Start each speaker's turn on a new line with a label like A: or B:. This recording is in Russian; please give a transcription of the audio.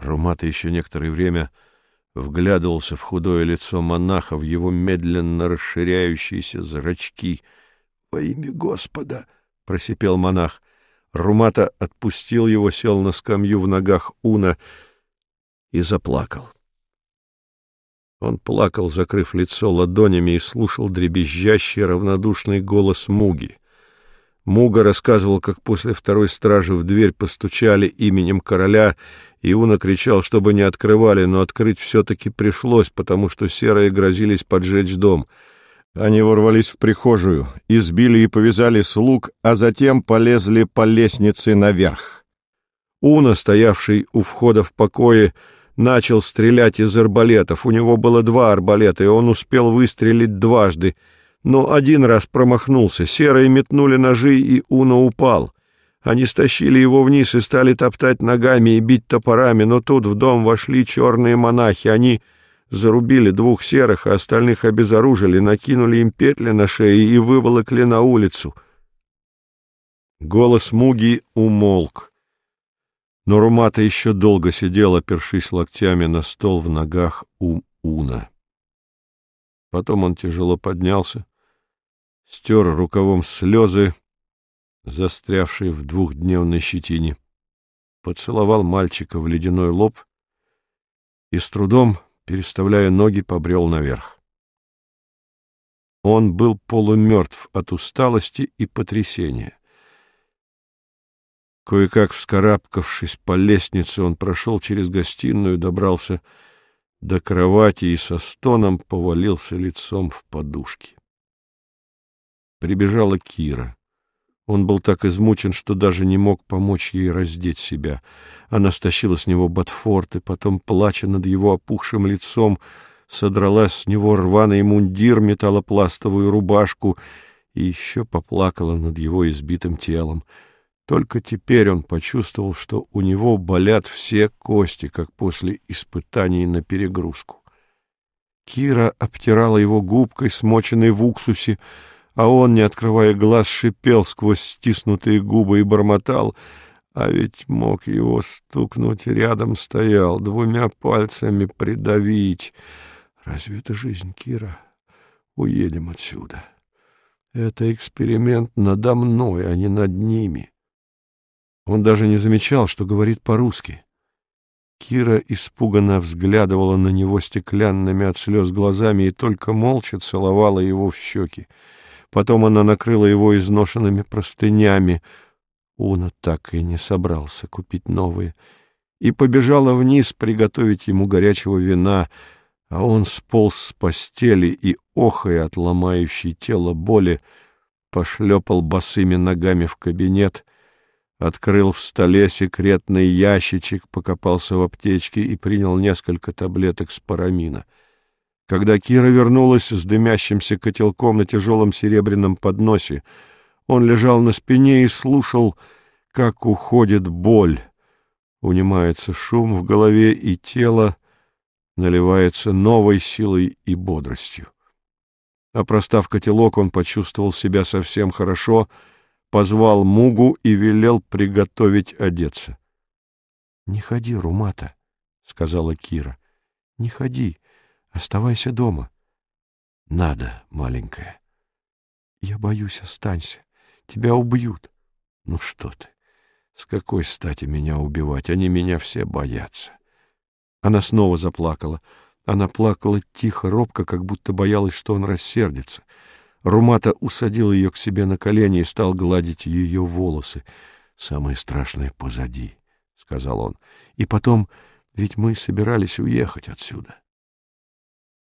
A: Румата еще некоторое время вглядывался в худое лицо монаха, в его медленно расширяющиеся зрачки. — Во имя Господа! — просипел монах. Румата отпустил его, сел на скамью в ногах Уна и заплакал. Он плакал, закрыв лицо ладонями, и слушал дребезжащий равнодушный голос Муги. Муга рассказывал, как после второй стражи в дверь постучали именем короля, и Уна кричал, чтобы не открывали, но открыть все-таки пришлось, потому что серые грозились поджечь дом. Они ворвались в прихожую, избили и повязали слуг, а затем полезли по лестнице наверх. Уна, стоявший у входа в покое, начал стрелять из арбалетов. У него было два арбалета, и он успел выстрелить дважды — но один раз промахнулся. Серые метнули ножи, и Уна упал. Они стащили его вниз и стали топтать ногами и бить топорами, но тут в дом вошли черные монахи. Они зарубили двух серых, а остальных обезоружили, накинули им петли на шеи и выволокли на улицу. Голос Муги умолк. Но Румата еще долго сидел, опершись локтями на стол в ногах у Уна. Потом он тяжело поднялся, стер рукавом слезы, застрявшие в двухдневной щетине, поцеловал мальчика в ледяной лоб и с трудом, переставляя ноги, побрел наверх. Он был полумертв от усталости и потрясения. Кое-как вскарабкавшись по лестнице, он прошел через гостиную, добрался до кровати и со стоном повалился лицом в подушки. Прибежала Кира. Он был так измучен, что даже не мог помочь ей раздеть себя. Она стащила с него ботфорты, потом, плача над его опухшим лицом, содрала с него рваный мундир, металлопластовую рубашку и еще поплакала над его избитым телом. Только теперь он почувствовал, что у него болят все кости, как после испытаний на перегрузку. Кира обтирала его губкой, смоченной в уксусе, а он, не открывая глаз, шипел сквозь стиснутые губы и бормотал, а ведь мог его стукнуть рядом стоял, двумя пальцами придавить. Разве это жизнь, Кира? Уедем отсюда. Это эксперимент надо мной, а не над ними. Он даже не замечал, что говорит по-русски. Кира испуганно взглядывала на него стеклянными от слез глазами и только молча целовала его в щеки. Потом она накрыла его изношенными простынями. Уна так и не собрался купить новые. И побежала вниз приготовить ему горячего вина, а он сполз с постели и, охая от ломающей тело боли, пошлепал босыми ногами в кабинет, открыл в столе секретный ящичек, покопался в аптечке и принял несколько таблеток спорамина — когда Кира вернулась с дымящимся котелком на тяжелом серебряном подносе, он лежал на спине и слушал, как уходит боль. Унимается шум в голове, и тело наливается новой силой и бодростью. Опростав котелок, он почувствовал себя совсем хорошо, позвал Мугу и велел приготовить одеться. — Не ходи, Румата, — сказала Кира. — Не ходи. Оставайся дома. Надо, маленькая. Я боюсь, останься. Тебя убьют. Ну что ты? С какой стати меня убивать? Они меня все боятся. Она снова заплакала. Она плакала тихо, робко, как будто боялась, что он рассердится. Румата усадил ее к себе на колени и стал гладить ее волосы. «Самое страшное позади», — сказал он. «И потом, ведь мы собирались уехать отсюда.